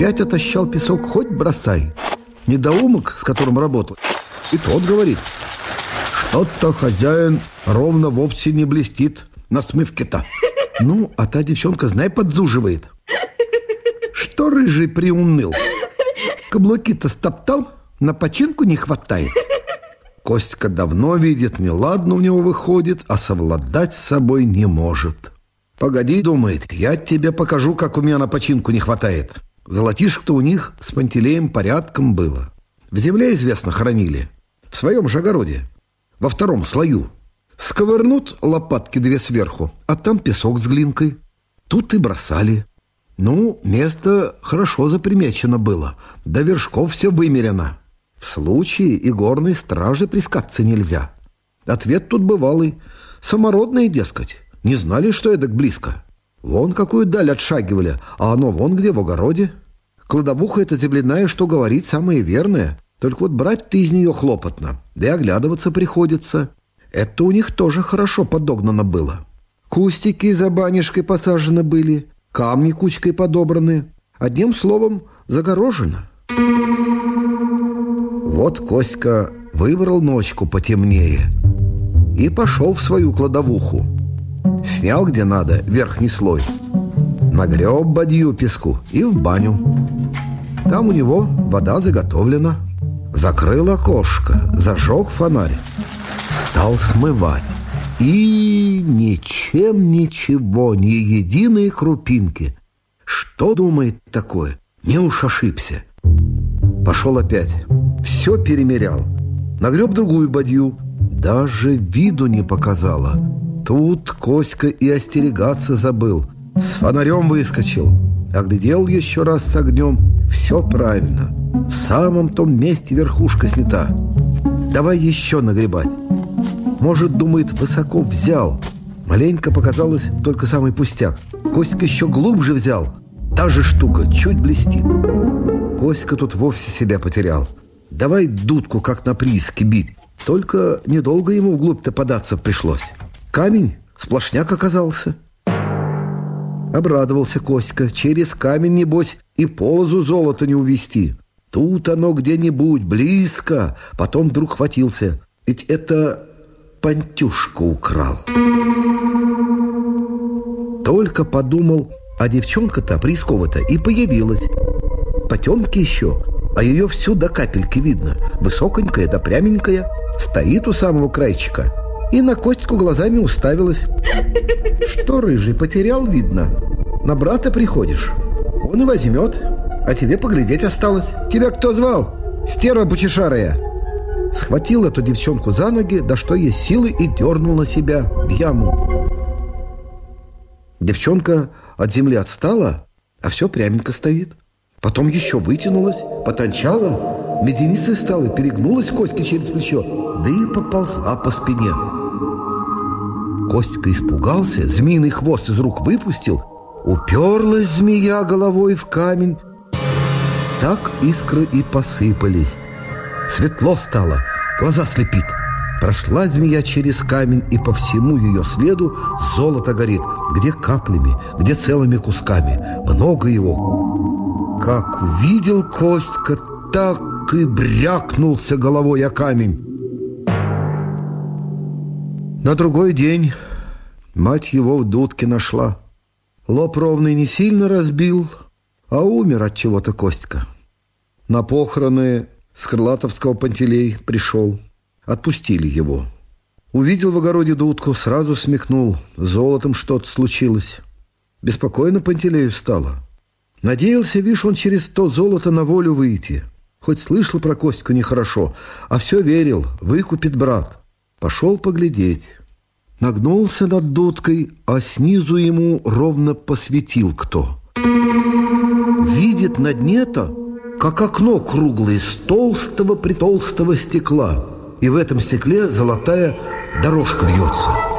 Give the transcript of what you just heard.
Опять отощал песок, хоть бросай. Недоумок, с которым работал, и тот говорит, что-то хозяин ровно вовсе не блестит на смывке-то. Ну, а та девчонка, знай, подзуживает. Что рыжий приуныл? Каблуки-то стоптал, на починку не хватает. Костька давно видит, неладно у него выходит, а совладать с собой не может. Погоди, думает, я тебе покажу, как у меня на починку не хватает. Золотишко-то у них с Пантелеем порядком было. В земле, известно, хранили. В своем же огороде. Во втором слою. Сковырнут лопатки две сверху, а там песок с глинкой. Тут и бросали. Ну, место хорошо запримечено было. До вершков все вымерено. В случае и горной стражи прискаться нельзя. Ответ тут бывалый. Самородные, дескать. Не знали, что эдак близко. Вон какую даль отшагивали, а оно вон где, в огороде. Кладовуха эта земляная, что говорит, самое верное. Только вот брать ты из нее хлопотно, да и оглядываться приходится. Это у них тоже хорошо подогнано было. Кустики за банишкой посажены были, камни кучкой подобраны. Одним словом, загорожено. Вот Коська выбрал ночку потемнее и пошел в свою кладовуху. Снял где надо верхний слой, нагреб бадью песку и в баню. Там у него вода заготовлена. Закрыл окошко, зажег фонарь, стал смывать. И ничем ничего, ни единой крупинки. Что думает такое? Не уж ошибся. Пошел опять. Все перемерял. Нагреб другую бадью. Даже виду не показала. Тут Коська и остерегаться забыл. С фонарем выскочил. Оглядел еще раз с огнем. Все правильно. В самом том месте верхушка снята. Давай еще нагребать. Может, думает, высоко взял. Маленько показалось только самый пустяк. Костька еще глубже взял. Та же штука, чуть блестит. Коська тут вовсе себя потерял. Давай дудку, как на прииске, бить. Только недолго ему вглубь-то податься пришлось. Камень сплошняк оказался. Обрадовался Коська. Через камень, небось, и полозу золота не увести. Тут оно где-нибудь, близко. Потом вдруг хватился. Ведь это Пантюшка украл. Только подумал, а девчонка-то, Прискова-то, и появилась. Потемки еще, а ее всю до капельки видно. Высоконькая да пряменькая, стоит у самого крайчика и на Костьку глазами уставилась. Что, рыжий, потерял, видно? На брата приходишь? Он и возьмет, а тебе поглядеть осталось. Тебя кто звал? Стерва бучешарая. Схватил эту девчонку за ноги, да что есть силы, и дернул на себя в яму. Девчонка от земли отстала, а все пряменько стоит. Потом еще вытянулась, потончала, меденицей стала, перегнулась Костьке через плечо, да и поползла по спине. Костька испугался, змеиный хвост из рук выпустил, уперлась змея головой в камень. Так искры и посыпались. Светло стало, глаза слепит. Прошла змея через камень, и по всему ее следу золото горит. Где каплями, где целыми кусками. Много его. Как увидел Костька, так и брякнулся головой о камень. На другой день мать его в дудке нашла. Лоб ровный не сильно разбил, а умер от чего-то Костька. На похороны с Крылатовского Пантелей пришел. Отпустили его. Увидел в огороде дудку, сразу смехнул. Золотом что-то случилось. Беспокойно Пантелею стало. Надеялся, видишь, он через то золото на волю выйти. Хоть слышал про Костьку нехорошо, а все верил, выкупит брат. Пошел поглядеть. Нагнулся над дудкой, а снизу ему ровно посветил кто. Видит на дне-то как окно круглое из толстого-притолстого стекла, и в этом стекле золотая дорожка вьется.